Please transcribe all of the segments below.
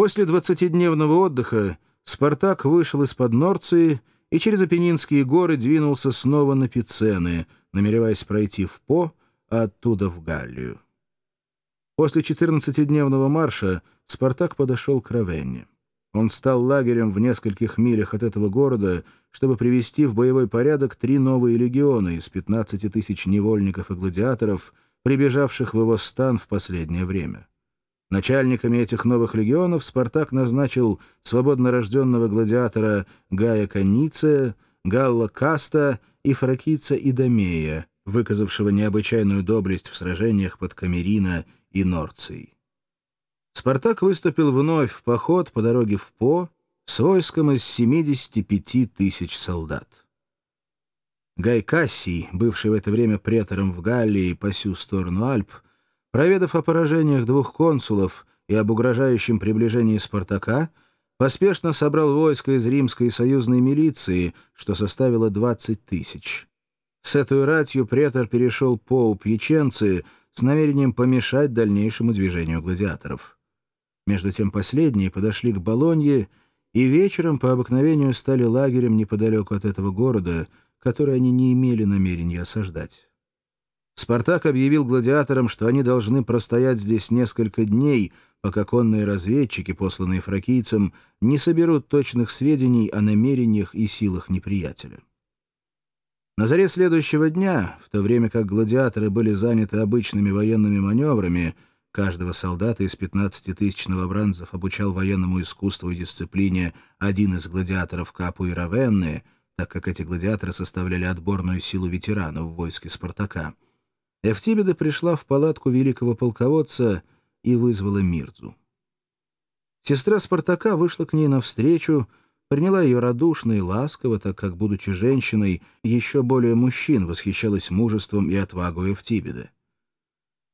После двадцатидневного отдыха Спартак вышел из-под Норции и через Апеннинские горы двинулся снова на Пицены, намереваясь пройти в По, а оттуда в Галлию. После 14-дневного марша Спартак подошел к Равенне. Он стал лагерем в нескольких милях от этого города, чтобы привести в боевой порядок три новые легионы из 15 тысяч невольников и гладиаторов, прибежавших в его стан в последнее время. Начальниками этих новых легионов Спартак назначил свободно рожденного гладиатора Гая Каниция, Галла Каста и фракийца Идомея, выказавшего необычайную доблесть в сражениях под Камерино и Норцией. Спартак выступил вновь в поход по дороге в По с войском из 75 тысяч солдат. Гай Кассий, бывший в это время претором в Галлии по сю сторону Альп, Проведав о поражениях двух консулов и об угрожающем приближении Спартака, поспешно собрал войско из римской и союзной милиции, что составило 20 тысяч. С этой ратью претор перешел по Пьяченцы с намерением помешать дальнейшему движению гладиаторов. Между тем последние подошли к Болонье и вечером по обыкновению стали лагерем неподалеку от этого города, который они не имели намерения осаждать. Спартак объявил гладиаторам, что они должны простоять здесь несколько дней, пока конные разведчики, посланные фракийцам, не соберут точных сведений о намерениях и силах неприятеля. На заре следующего дня, в то время как гладиаторы были заняты обычными военными маневрами, каждого солдата из 15 тысяч новобранцев обучал военному искусству и дисциплине один из гладиаторов Капу и Равенны, так как эти гладиаторы составляли отборную силу ветеранов в войске Спартака — Эфтибеда пришла в палатку великого полководца и вызвала Мирдзу. Сестра Спартака вышла к ней навстречу, приняла ее радушно и ласково, так как, будучи женщиной, еще более мужчин восхищалась мужеством и отвагой Эфтибеда.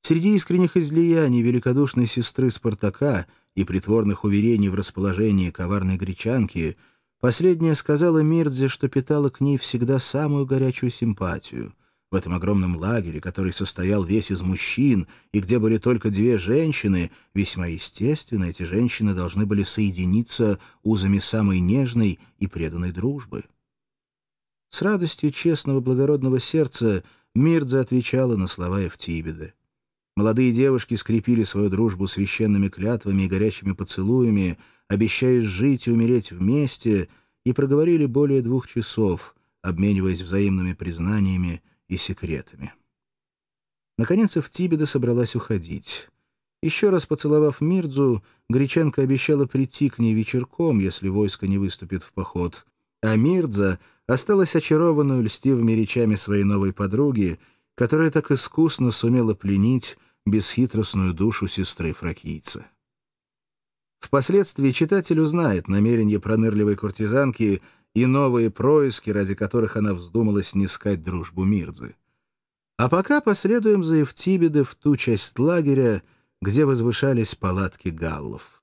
Среди искренних излияний великодушной сестры Спартака и притворных уверений в расположении коварной гречанки последняя сказала Мирдзе, что питала к ней всегда самую горячую симпатию — в этом огромном лагере, который состоял весь из мужчин, и где были только две женщины, весьма естественно, эти женщины должны были соединиться узами самой нежной и преданной дружбы. С радостью честного благородного сердца Мирдза отвечала на слова Эфтибеда. Молодые девушки скрепили свою дружбу священными клятвами и горячими поцелуями, обещая жить и умереть вместе, и проговорили более двух часов, обмениваясь взаимными признаниями и секретами. Наконец Эфтибеда собралась уходить. Еще раз поцеловав Мирдзу, Греченко обещала прийти к ней вечерком, если войско не выступит в поход. А Мирдза осталась очарованной льстивыми речами своей новой подруги, которая так искусно сумела пленить бесхитростную душу сестры фракийца. Впоследствии читатель узнает намерение пронырливой куртизанки и новые происки, ради которых она вздумала снискать дружбу Мирзы. А пока последуем за Евтибеды в ту часть лагеря, где возвышались палатки галлов.